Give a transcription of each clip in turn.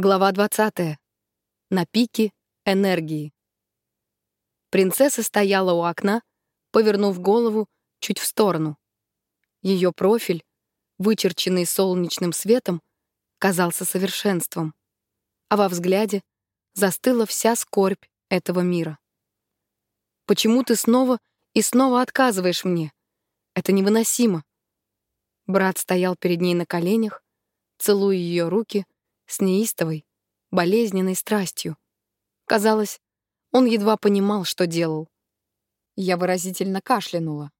Глава 20. На пике энергии. Принцесса стояла у окна, повернув голову чуть в сторону. Ее профиль, вычерченный солнечным светом, казался совершенством, а во взгляде застыла вся скорбь этого мира. «Почему ты снова и снова отказываешь мне? Это невыносимо». Брат стоял перед ней на коленях, целуя ее руки — с неистовой, болезненной страстью. Казалось, он едва понимал, что делал. Я выразительно кашлянула.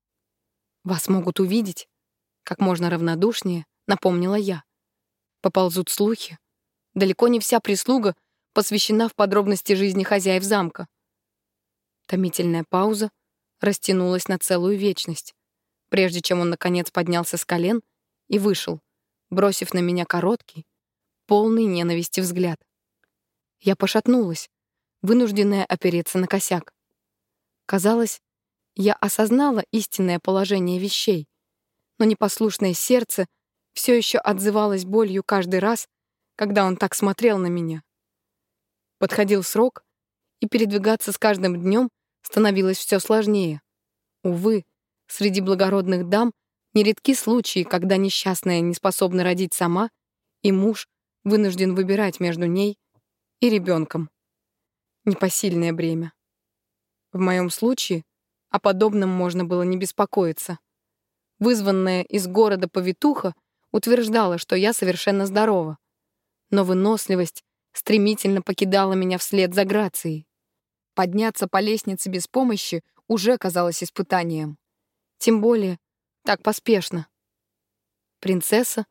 «Вас могут увидеть», — как можно равнодушнее напомнила я. Поползут слухи. Далеко не вся прислуга посвящена в подробности жизни хозяев замка. Томительная пауза растянулась на целую вечность, прежде чем он, наконец, поднялся с колен и вышел, бросив на меня короткий, полный ненависти взгляд. Я пошатнулась, вынужденная опереться на косяк. Казалось, я осознала истинное положение вещей, но непослушное сердце все еще отзывалось болью каждый раз, когда он так смотрел на меня. Подходил срок, и передвигаться с каждым днем становилось все сложнее. Увы, среди благородных дам нередки случаи, когда несчастная не способна родить сама, и муж вынужден выбирать между ней и ребенком. Непосильное бремя. В моем случае о подобном можно было не беспокоиться. Вызванная из города повитуха утверждала, что я совершенно здорова. Но выносливость стремительно покидала меня вслед за грацией. Подняться по лестнице без помощи уже казалось испытанием. Тем более так поспешно. Принцесса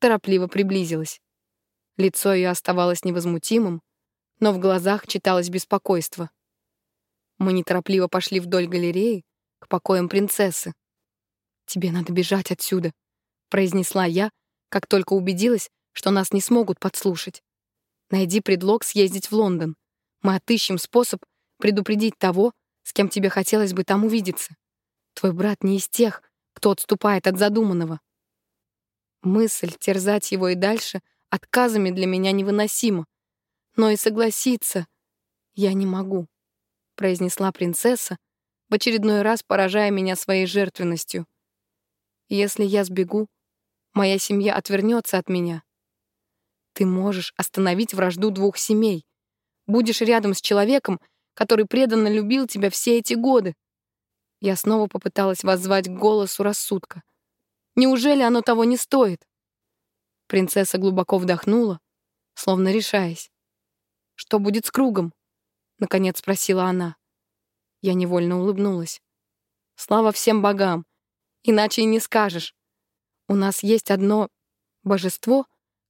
торопливо приблизилась. Лицо ее оставалось невозмутимым, но в глазах читалось беспокойство. Мы неторопливо пошли вдоль галереи к покоям принцессы. «Тебе надо бежать отсюда», — произнесла я, как только убедилась, что нас не смогут подслушать. «Найди предлог съездить в Лондон. Мы отыщем способ предупредить того, с кем тебе хотелось бы там увидеться. Твой брат не из тех, кто отступает от задуманного». Мысль терзать его и дальше отказами для меня невыносимо. Но и согласиться я не могу, произнесла принцесса, в очередной раз поражая меня своей жертвенностью. Если я сбегу, моя семья отвернется от меня. Ты можешь остановить вражду двух семей. Будешь рядом с человеком, который преданно любил тебя все эти годы. Я снова попыталась воззвать к голосу рассудка. Неужели оно того не стоит? Принцесса глубоко вдохнула, словно решаясь. «Что будет с кругом?» — наконец спросила она. Я невольно улыбнулась. «Слава всем богам! Иначе и не скажешь. У нас есть одно божество,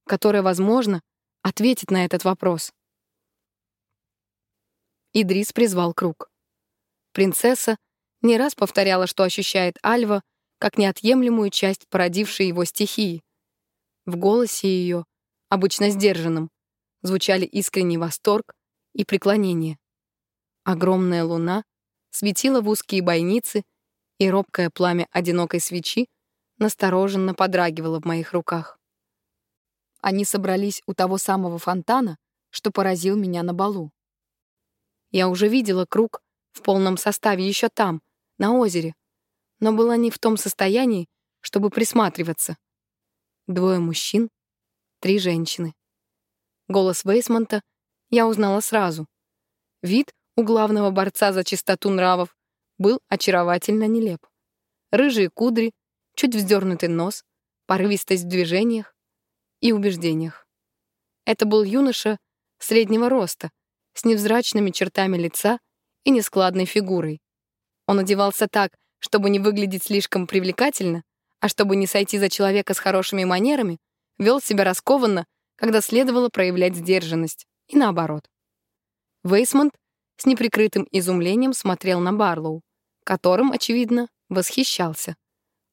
которое, возможно, ответит на этот вопрос». Идрис призвал круг. Принцесса не раз повторяла, что ощущает Альва как неотъемлемую часть породившей его стихии — в голосе ее, обычно сдержанном, звучали искренний восторг и преклонение. Огромная луна светила в узкие бойницы, и робкое пламя одинокой свечи настороженно подрагивало в моих руках. Они собрались у того самого фонтана, что поразил меня на балу. Я уже видела круг в полном составе еще там, на озере, но была не в том состоянии, чтобы присматриваться. Двое мужчин, три женщины. Голос Вейсмонта я узнала сразу. Вид у главного борца за чистоту нравов был очаровательно нелеп. Рыжие кудри, чуть вздернутый нос, порывистость в движениях и убеждениях. Это был юноша среднего роста, с невзрачными чертами лица и нескладной фигурой. Он одевался так, чтобы не выглядеть слишком привлекательно, а чтобы не сойти за человека с хорошими манерами, вел себя раскованно, когда следовало проявлять сдержанность, и наоборот. Вейсмонт с неприкрытым изумлением смотрел на Барлоу, которым, очевидно, восхищался,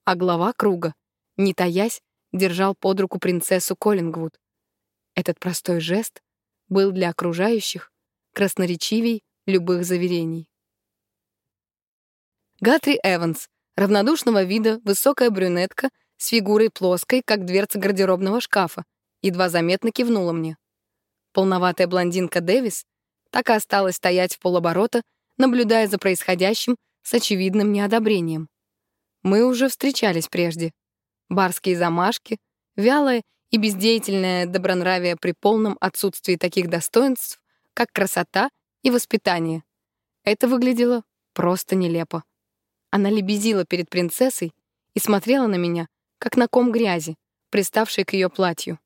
а глава круга, не таясь, держал под руку принцессу Коллингвуд. Этот простой жест был для окружающих красноречивей любых заверений. Гатри Эванс равнодушного вида высокая брюнетка с фигурой плоской, как дверца гардеробного шкафа, едва заметно кивнула мне. Полноватая блондинка Дэвис так и осталась стоять в полоборота, наблюдая за происходящим с очевидным неодобрением. Мы уже встречались прежде. Барские замашки, вялое и бездеятельное добронравие при полном отсутствии таких достоинств, как красота и воспитание. Это выглядело просто нелепо. Она лебезила перед принцессой и смотрела на меня, как на ком грязи, приставший к ее платью.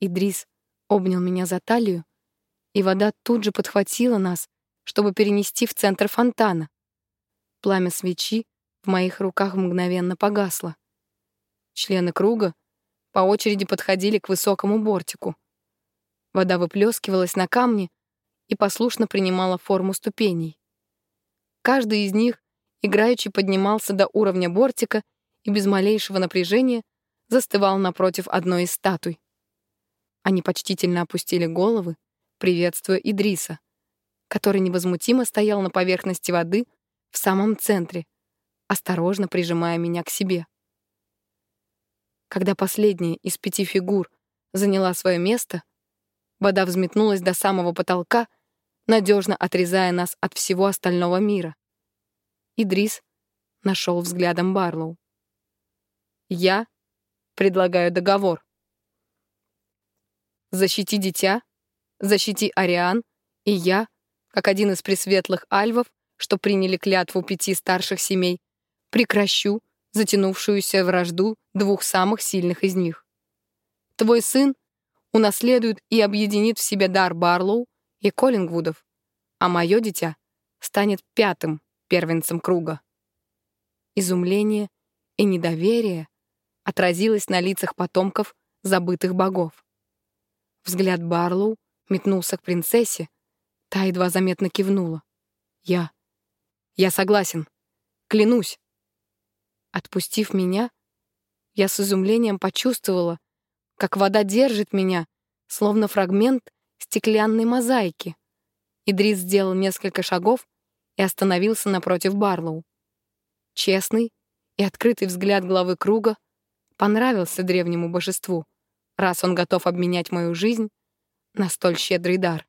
Идрис обнял меня за талию, и вода тут же подхватила нас, чтобы перенести в центр фонтана. Пламя свечи в моих руках мгновенно погасло. Члены круга по очереди подходили к высокому бортику. Вода выплескивалась на камни и послушно принимала форму ступеней. Каждый из них играючи поднимался до уровня бортика и без малейшего напряжения застывал напротив одной из статуй. Они почтительно опустили головы, приветствуя Идриса, который невозмутимо стоял на поверхности воды в самом центре, осторожно прижимая меня к себе. Когда последняя из пяти фигур заняла свое место, вода взметнулась до самого потолка, надежно отрезая нас от всего остального мира. Идрис нашел взглядом Барлоу. «Я предлагаю договор. Защити дитя, защити Ариан, и я, как один из пресветлых альвов, что приняли клятву пяти старших семей, прекращу затянувшуюся вражду двух самых сильных из них. Твой сын унаследует и объединит в себе дар Барлоу и Коллингвудов, а мое дитя станет пятым первенцем круга. Изумление и недоверие отразилось на лицах потомков забытых богов. Взгляд Барлоу метнулся к принцессе, та едва заметно кивнула. «Я... я согласен. Клянусь». Отпустив меня, я с изумлением почувствовала, как вода держит меня, словно фрагмент стеклянной мозаики. Идрис сделал несколько шагов и остановился напротив Барлоу. Честный и открытый взгляд главы круга понравился древнему божеству, раз он готов обменять мою жизнь на столь щедрый дар.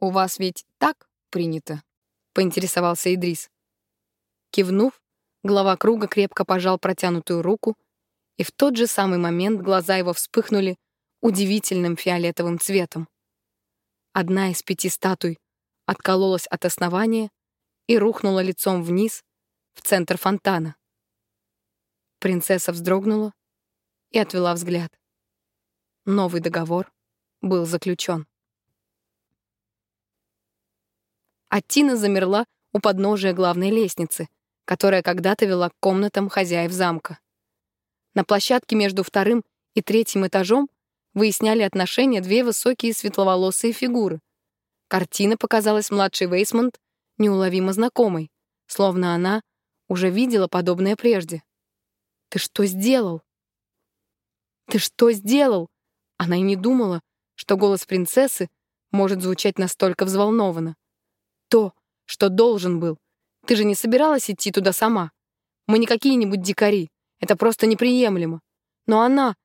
«У вас ведь так принято?» — поинтересовался Идрис. Кивнув, глава круга крепко пожал протянутую руку, и в тот же самый момент глаза его вспыхнули удивительным фиолетовым цветом. Одна из пяти статуй откололась от основания и рухнула лицом вниз в центр фонтана. Принцесса вздрогнула и отвела взгляд. Новый договор был заключен. Аттина замерла у подножия главной лестницы, которая когда-то вела к комнатам хозяев замка. На площадке между вторым и третьим этажом выясняли отношения две высокие светловолосые фигуры. Картина показалась младшей Вейсмонт неуловимо знакомой, словно она уже видела подобное прежде. Ты что сделал? Ты что сделал? Она и не думала, что голос принцессы может звучать настолько взволнованно. То, что должен был. Ты же не собиралась идти туда сама. Мы не какие-нибудь дикари. Это просто неприемлемо. Но она...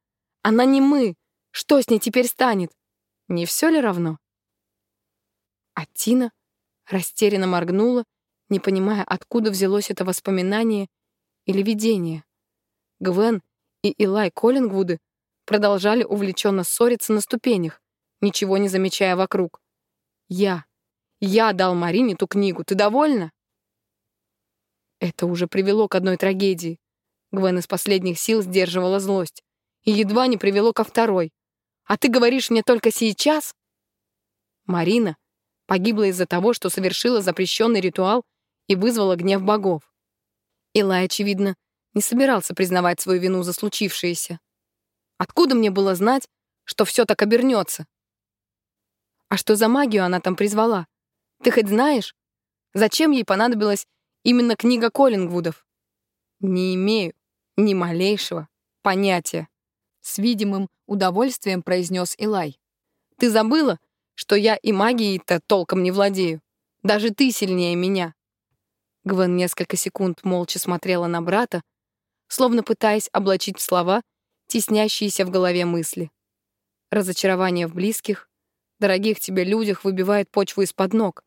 Она не мы. Что с ней теперь станет? Не все ли равно? А Тина растерянно моргнула, не понимая, откуда взялось это воспоминание или видение. Гвен и Илай Коллингвуды продолжали увлеченно ссориться на ступенях, ничего не замечая вокруг. «Я, я дал Марине ту книгу, ты довольна?» Это уже привело к одной трагедии. Гвен из последних сил сдерживала злость. И едва не привело ко второй. «А ты говоришь мне только сейчас?» Марина погибла из-за того, что совершила запрещенный ритуал и вызвала гнев богов. Илай, очевидно, не собирался признавать свою вину за случившееся. Откуда мне было знать, что все так обернется? А что за магию она там призвала? Ты хоть знаешь? Зачем ей понадобилась именно книга Коллингвудов? Не имею ни малейшего понятия. С видимым удовольствием произнес Илай. Ты забыла, что я и магией-то толком не владею? Даже ты сильнее меня. Гвен несколько секунд молча смотрела на брата, словно пытаясь облачить в слова теснящиеся в голове мысли. Разочарование в близких, дорогих тебе людях выбивает почву из-под ног,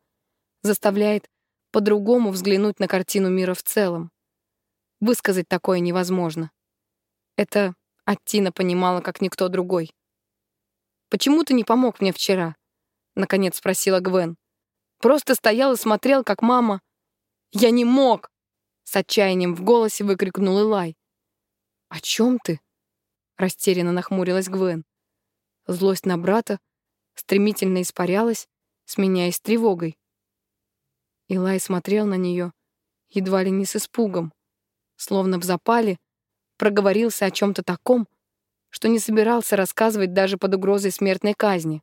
заставляет по-другому взглянуть на картину мира в целом. Высказать такое невозможно. Это Аттина понимала, как никто другой. «Почему ты не помог мне вчера?» — наконец спросила Гвен. «Просто стоял и смотрел, как мама...» «Я не мог!» — с отчаянием в голосе выкрикнул Илай. «О чем ты?» — растерянно нахмурилась Гвен. Злость на брата стремительно испарялась, сменяясь тревогой. Илай смотрел на нее едва ли не с испугом, словно в запале проговорился о чем-то таком, что не собирался рассказывать даже под угрозой смертной казни.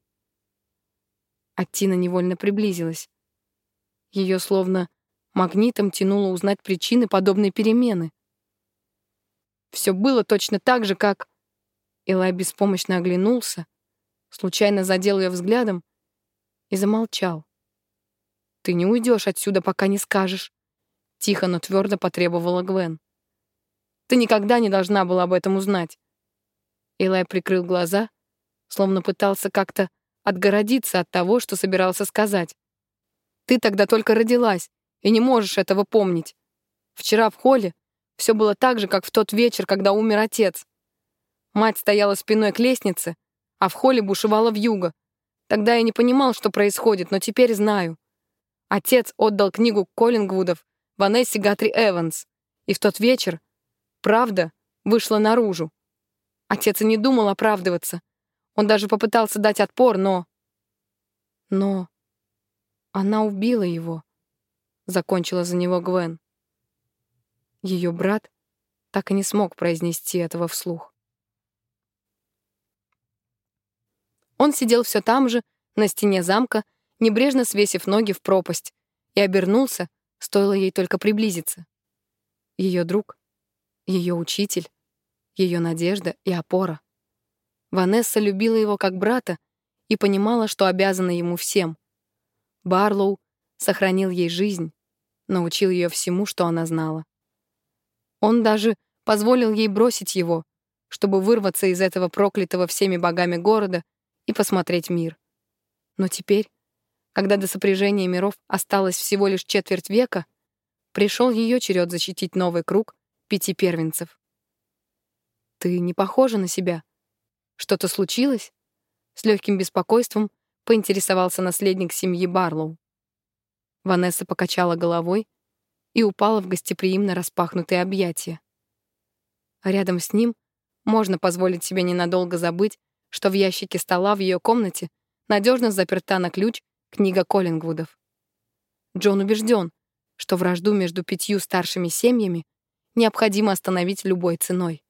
Аттина невольно приблизилась. Ее словно магнитом тянуло узнать причины подобной перемены. Все было точно так же, как... Илай беспомощно оглянулся, случайно задел ее взглядом и замолчал. «Ты не уйдешь отсюда, пока не скажешь», — тихо, но твердо потребовала Гвен. «Ты никогда не должна была об этом узнать». Илай прикрыл глаза, словно пытался как-то отгородиться от того, что собирался сказать. «Ты тогда только родилась и не можешь этого помнить. Вчера в холле все было так же, как в тот вечер, когда умер отец. Мать стояла спиной к лестнице, а в холле бушевала вьюга. Тогда я не понимал, что происходит, но теперь знаю. Отец отдал книгу Коллингвудов Ванессе Гатри Эванс, и в тот вечер правда вышла наружу. Отец и не думал оправдываться. Он даже попытался дать отпор, но... Но... Она убила его. Закончила за него Гвен. Ее брат так и не смог произнести этого вслух. Он сидел все там же, на стене замка, небрежно свесив ноги в пропасть, и обернулся, стоило ей только приблизиться. Ее друг, ее учитель, ее надежда и опора. Ванесса любила его как брата и понимала, что обязана ему всем. Барлоу сохранил ей жизнь, научил ее всему, что она знала. Он даже позволил ей бросить его, чтобы вырваться из этого проклятого всеми богами города и посмотреть мир. Но теперь, когда до сопряжения миров осталось всего лишь четверть века, пришел ее черед защитить новый круг пяти первенцев. «Ты не похожа на себя», «Что-то случилось?» С легким беспокойством поинтересовался наследник семьи Барлоу. Ванесса покачала головой и упала в гостеприимно распахнутые объятия. А рядом с ним можно позволить себе ненадолго забыть, что в ящике стола в ее комнате надежно заперта на ключ книга Коллингвудов. Джон убежден, что вражду между пятью старшими семьями необходимо остановить любой ценой.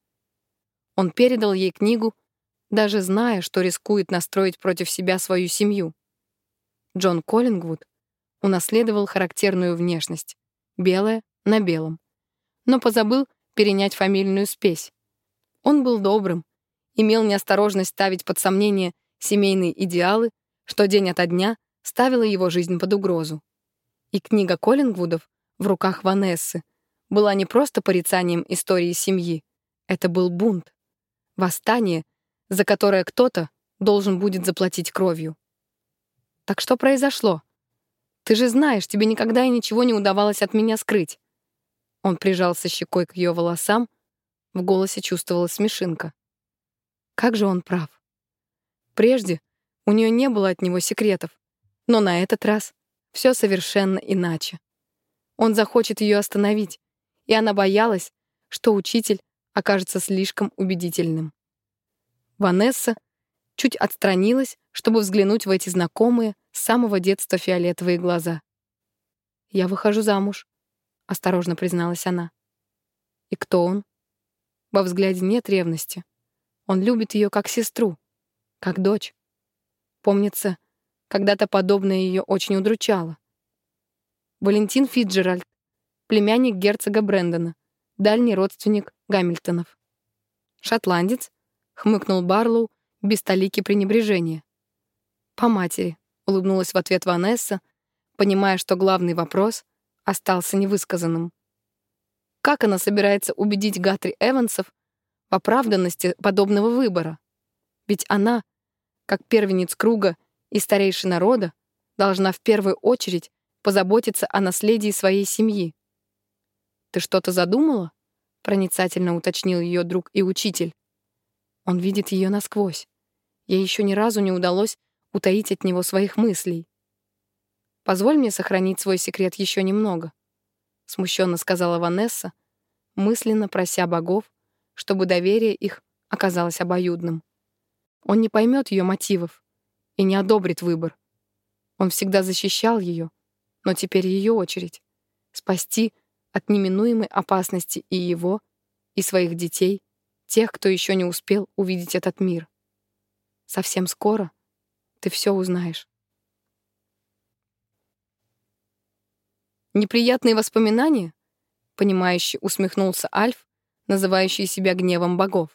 Он передал ей книгу даже зная, что рискует настроить против себя свою семью. Джон Коллингвуд унаследовал характерную внешность, белое на белом, но позабыл перенять фамильную спесь. Он был добрым, имел неосторожность ставить под сомнение семейные идеалы, что день ото дня ставила его жизнь под угрозу. И книга Коллингвудов в руках Ванессы была не просто порицанием истории семьи, это был бунт, восстание — за которое кто-то должен будет заплатить кровью. Так что произошло? Ты же знаешь, тебе никогда и ничего не удавалось от меня скрыть. Он прижался щекой к ее волосам, в голосе чувствовалась смешинка. Как же он прав. Прежде у нее не было от него секретов, но на этот раз все совершенно иначе. Он захочет ее остановить, и она боялась, что учитель окажется слишком убедительным. Ванесса чуть отстранилась, чтобы взглянуть в эти знакомые с самого детства фиолетовые глаза. «Я выхожу замуж», — осторожно призналась она. «И кто он?» Во взгляде нет ревности. Он любит ее как сестру, как дочь. Помнится, когда-то подобное ее очень удручало. Валентин Фитджеральд, племянник герцога Брэндона, дальний родственник Гамильтонов. Шотландец, хмыкнул Барлоу без толики пренебрежения. «По матери», — улыбнулась в ответ Ванесса, понимая, что главный вопрос остался невысказанным. Как она собирается убедить Гатри Эвансов в оправданности подобного выбора? Ведь она как первенец круга и старейшина рода, должна в первую очередь позаботиться о наследии своей семьи. «Ты что-то задумала?» — проницательно уточнил ее друг и учитель. Он видит ее насквозь. Ей еще ни разу не удалось утаить от него своих мыслей. «Позволь мне сохранить свой секрет еще немного», — смущенно сказала Ванесса, мысленно прося богов, чтобы доверие их оказалось обоюдным. Он не поймет ее мотивов и не одобрит выбор. Он всегда защищал ее, но теперь ее очередь — спасти от неминуемой опасности и его, и своих детей, тех, кто еще не успел увидеть этот мир. Совсем скоро ты все узнаешь. Неприятные воспоминания? Понимающе усмехнулся Альф, называющий себя гневом богов.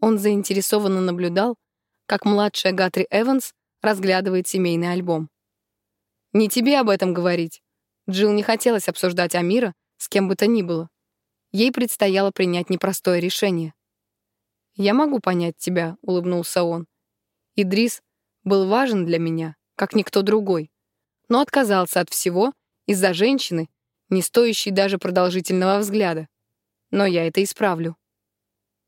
Он заинтересованно наблюдал, как младшая Гатри Эванс разглядывает семейный альбом. «Не тебе об этом говорить». Джилл не хотелось обсуждать Амира с кем бы то ни было. Ей предстояло принять непростое решение. «Я могу понять тебя», — улыбнулся он. «Идрис был важен для меня, как никто другой, но отказался от всего из-за женщины, не стоящей даже продолжительного взгляда. Но я это исправлю.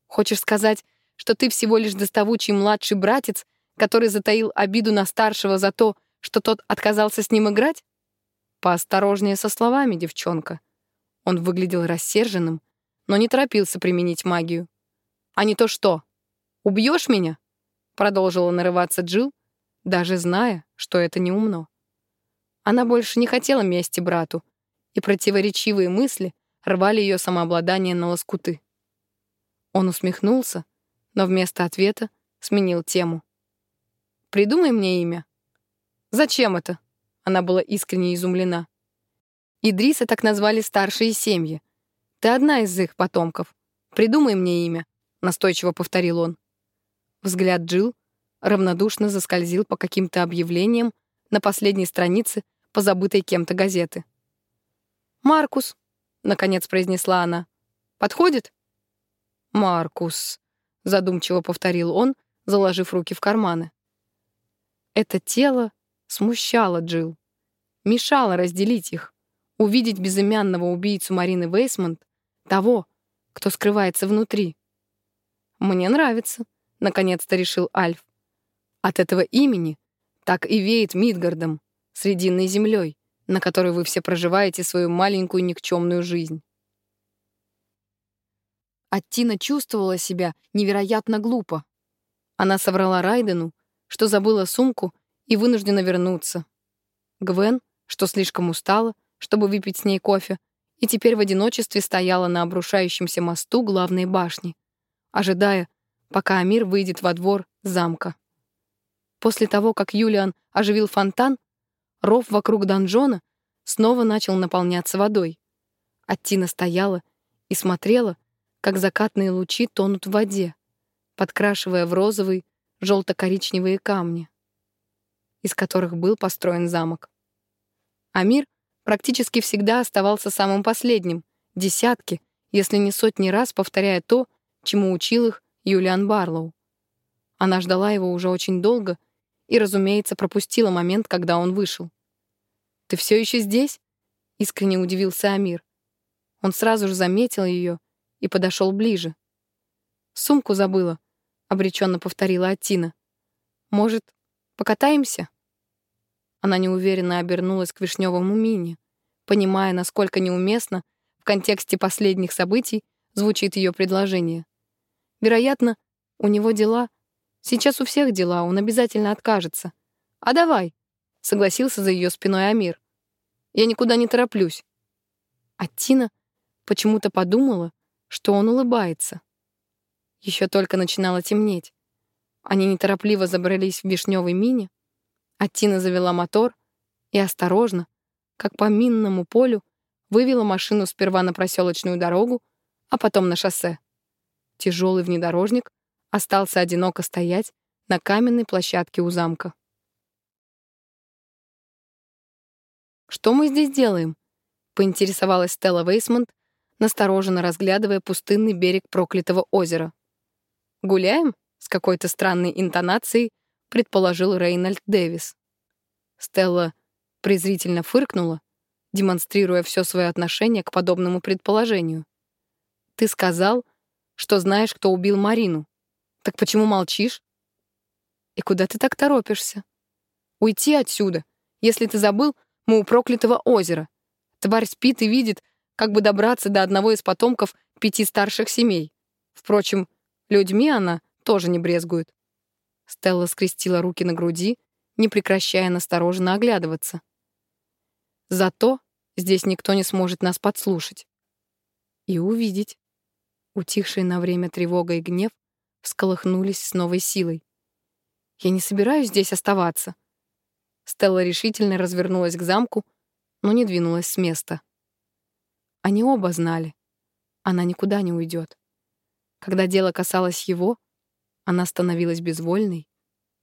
Хочешь сказать, что ты всего лишь доставучий младший братец, который затаил обиду на старшего за то, что тот отказался с ним играть? Поосторожнее со словами, девчонка. Он выглядел рассерженным, но не торопился применить магию. «А не то что? Убьешь меня?» Продолжила нарываться Джил, даже зная, что это неумно. Она больше не хотела мести брату, и противоречивые мысли рвали ее самообладание на лоскуты. Он усмехнулся, но вместо ответа сменил тему. «Придумай мне имя». «Зачем это?» Она была искренне изумлена. Идриса так назвали старшие семьи. Ты одна из их потомков. Придумай мне имя», — настойчиво повторил он. Взгляд Джил равнодушно заскользил по каким-то объявлениям на последней странице позабытой кем-то газеты. «Маркус», — наконец произнесла она. «Подходит?» «Маркус», — задумчиво повторил он, заложив руки в карманы. Это тело смущало Джил, мешало разделить их увидеть безымянного убийцу Марины Вейсмонт, того, кто скрывается внутри. «Мне нравится», — наконец-то решил Альф. «От этого имени так и веет Мидгардом, срединной землей, на которой вы все проживаете свою маленькую никчемную жизнь». Аттина чувствовала себя невероятно глупо. Она соврала Райдену, что забыла сумку и вынуждена вернуться. Гвен, что слишком устала, чтобы выпить с ней кофе, и теперь в одиночестве стояла на обрушающемся мосту главной башни, ожидая, пока Амир выйдет во двор замка. После того, как Юлиан оживил фонтан, ров вокруг донжона снова начал наполняться водой. Аттина стояла и смотрела, как закатные лучи тонут в воде, подкрашивая в розовый, желто-коричневые камни, из которых был построен замок. Амир практически всегда оставался самым последним, десятки, если не сотни раз повторяя то, чему учил их Юлиан Барлоу. Она ждала его уже очень долго и, разумеется, пропустила момент, когда он вышел. «Ты все еще здесь?» — искренне удивился Амир. Он сразу же заметил ее и подошел ближе. «Сумку забыла», — обреченно повторила Атина. «Может, покатаемся?» Она неуверенно обернулась к вишневому мини, понимая, насколько неуместно в контексте последних событий звучит ее предложение. Вероятно, у него дела. Сейчас у всех дела, он обязательно откажется. «А давай», — согласился за ее спиной Амир. «Я никуда не тороплюсь». А Тина почему-то подумала, что он улыбается. Еще только начинало темнеть. Они неторопливо забрались в вишневый мини, а Тина завела мотор и осторожно, как по минному полю, вывела машину сперва на проселочную дорогу, а потом на шоссе. Тяжелый внедорожник остался одиноко стоять на каменной площадке у замка. «Что мы здесь делаем?» — поинтересовалась Стелла Вейсмонт, настороженно разглядывая пустынный берег проклятого озера. «Гуляем?» — с какой-то странной интонацией предположил Рейнольд Дэвис. Стелла презрительно фыркнула, демонстрируя все свое отношение к подобному предположению. «Ты сказал, что знаешь, кто убил Марину. Так почему молчишь? И куда ты так торопишься? Уйти отсюда. Если ты забыл, мы у проклятого озера. Тварь спит и видит, как бы добраться до одного из потомков пяти старших семей. Впрочем, людьми она тоже не брезгует. Стелла скрестила руки на груди, не прекращая настороженно оглядываться. Зато здесь никто не сможет нас подслушать. И увидеть. Утихшие на время тревога и гнев всколыхнулись с новой силой. «Я не собираюсь здесь оставаться». Стелла решительно развернулась к замку, но не двинулась с места. Они оба знали. Она никуда не уйдет. Когда дело касалось его, она становилась безвольной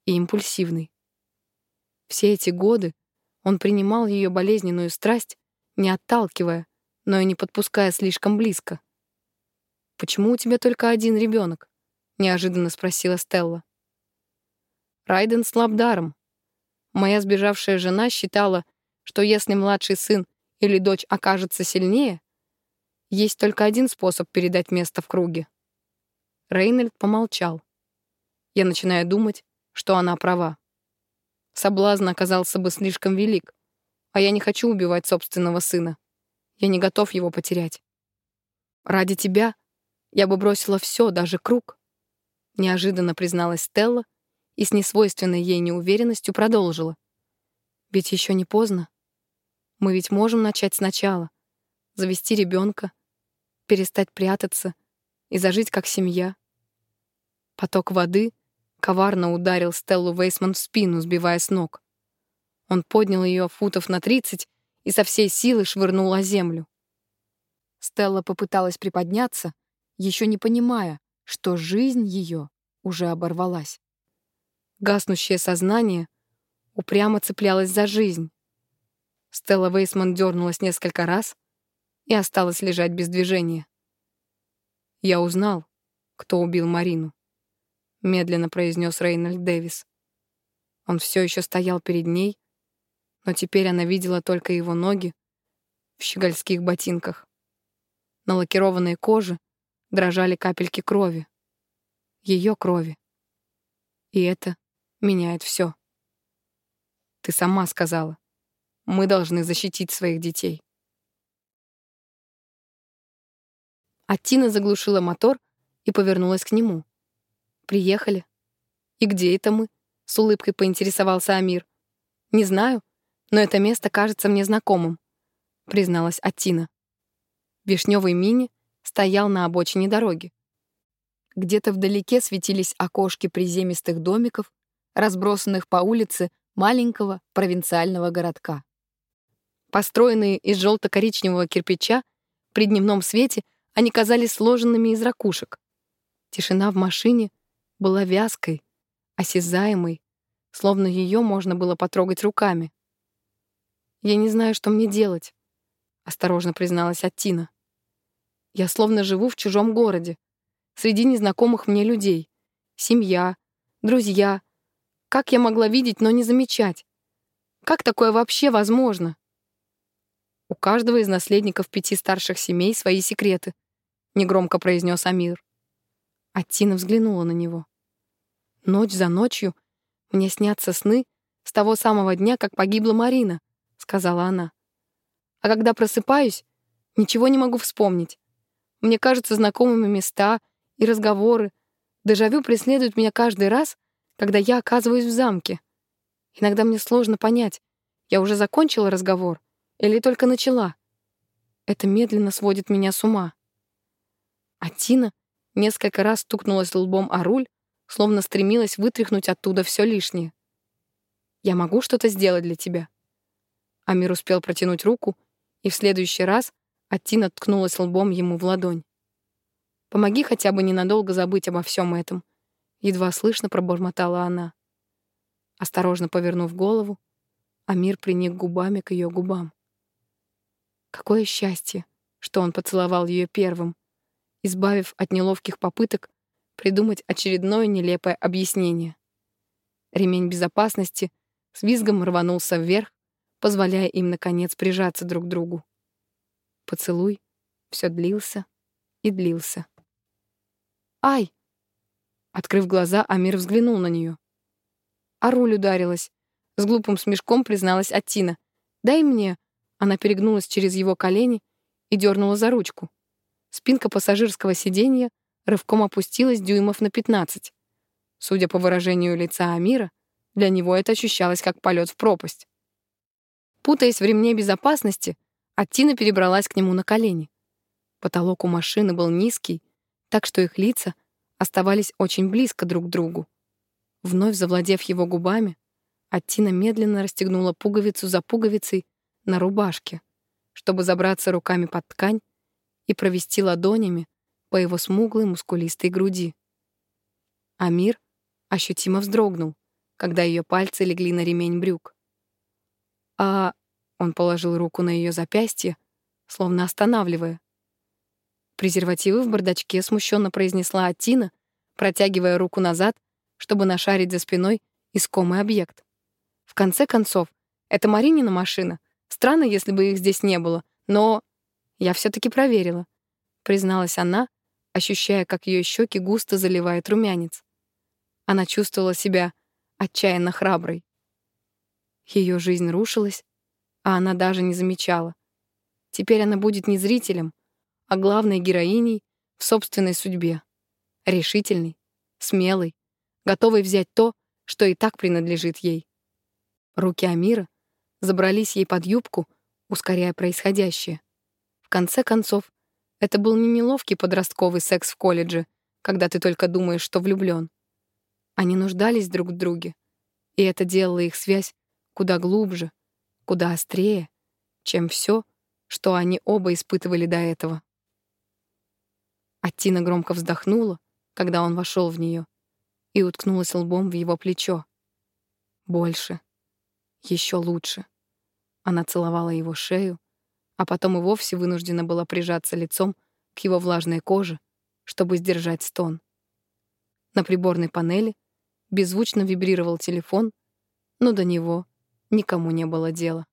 и импульсивной. Все эти годы он принимал ее болезненную страсть, не отталкивая, но и не подпуская слишком близко. «Почему у тебя только один ребенок?» — неожиданно спросила Стелла. Райден слаб даром. Моя сбежавшая жена считала, что если младший сын или дочь окажется сильнее, есть только один способ передать место в круге. Рейнольд помолчал. Я начинаю думать, что она права. Соблазн оказался бы слишком велик, а я не хочу убивать собственного сына. Я не готов его потерять. Ради тебя я бы бросила все, даже круг. Неожиданно призналась Стелла и с несвойственной ей неуверенностью продолжила. Ведь еще не поздно. Мы ведь можем начать сначала. Завести ребенка, перестать прятаться и зажить как семья. Поток воды коварно ударил Стеллу Вейсман в спину, сбивая с ног. Он поднял ее футов на тридцать и со всей силы швырнул о землю. Стелла попыталась приподняться, еще не понимая, что жизнь ее уже оборвалась. Гаснущее сознание упрямо цеплялось за жизнь. Стелла Вейсман дернулась несколько раз и осталась лежать без движения. Я узнал, кто убил Марину, медленно произнес Рейнольд Дэвис. Он все еще стоял перед ней, но теперь она видела только его ноги в щегольских ботинках. На лакированной коже дрожали капельки крови. Ее крови. И это меняет все. Ты сама сказала. Мы должны защитить своих детей. А Тина заглушила мотор и повернулась к нему. «Приехали». «И где это мы?» — с улыбкой поинтересовался Амир. «Не знаю, но это место кажется мне знакомым», — призналась Аттина. Вишневый мини стоял на обочине дороги. Где-то вдалеке светились окошки приземистых домиков, разбросанных по улице маленького провинциального городка. Построенные из желто-коричневого кирпича, при дневном свете они казались сложенными из ракушек. Тишина в машине была вязкой, осязаемой, словно ее можно было потрогать руками. «Я не знаю, что мне делать», — осторожно призналась Аттина. Я словно живу в чужом городе, среди незнакомых мне людей. Семья, друзья. Как я могла видеть, но не замечать? Как такое вообще возможно? У каждого из наследников пяти старших семей свои секреты, негромко произнес Амир. А Тина взглянула на него. Ночь за ночью мне снятся сны с того самого дня, как погибла Марина, сказала она. А когда просыпаюсь, ничего не могу вспомнить. Мне кажутся знакомыми места и разговоры. Дежавю преследует меня каждый раз, когда я оказываюсь в замке. Иногда мне сложно понять, я уже закончила разговор или только начала. Это медленно сводит меня с ума. А Тина несколько раз стукнулась лбом о руль, словно стремилась вытряхнуть оттуда все лишнее. «Я могу что-то сделать для тебя?» Амир успел протянуть руку, и в следующий раз а Тина ткнулась лбом ему в ладонь. «Помоги хотя бы ненадолго забыть обо всем этом», — едва слышно пробормотала она. Осторожно повернув голову, Амир приник губами к ее губам. Какое счастье, что он поцеловал ее первым, избавив от неловких попыток придумать очередное нелепое объяснение. Ремень безопасности с визгом рванулся вверх, позволяя им, наконец, прижаться друг к другу. Поцелуй все длился и длился. «Ай!» Открыв глаза, Амир взглянул на нее. А руль ударилась. С глупым смешком призналась Аттина. «Дай мне». Она перегнулась через его колени и дернула за ручку. Спинка пассажирского сиденья рывком опустилась дюймов на 15. Судя по выражению лица Амира, для него это ощущалось как полет в пропасть. Путаясь в ремне безопасности, Аттина перебралась к нему на колени. Потолок у машины был низкий, так что их лица оставались очень близко друг к другу. Вновь завладев его губами, Аттина медленно расстегнула пуговицу за пуговицей на рубашке, чтобы забраться руками под ткань и провести ладонями по его смуглой мускулистой груди. Амир ощутимо вздрогнул, когда ее пальцы легли на ремень брюк. А он положил руку на ее запястье, словно останавливая. Презервативы в бардачке смущенно произнесла Атина, протягивая руку назад, чтобы нашарить за спиной искомый объект. В конце концов, это Маринина машина. Странно, если бы их здесь не было, но я все таки проверила, призналась она, ощущая, как ее щеки густо заливает румянец. Она чувствовала себя отчаянно храброй. Ее жизнь рушилась, а она даже не замечала. Теперь она будет не зрителем, а главной героиней в собственной судьбе. Решительной, смелой, готовой взять то, что и так принадлежит ей. Руки Амира забрались ей под юбку, ускоряя происходящее. В конце концов, это был не неловкий подростковый секс в колледже, когда ты только думаешь, что влюблен. Они нуждались друг в друге, и это делало их связь куда глубже, куда острее, чем все, что они оба испытывали до этого. А Тина громко вздохнула, когда он вошел в нее, и уткнулась лбом в его плечо. Больше. Еще лучше. Она целовала его шею, а потом и вовсе вынуждена была прижаться лицом к его влажной коже, чтобы сдержать стон. На приборной панели беззвучно вибрировал телефон, но до него никому не было дела.